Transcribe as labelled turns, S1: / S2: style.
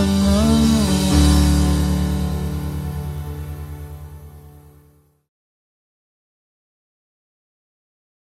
S1: alone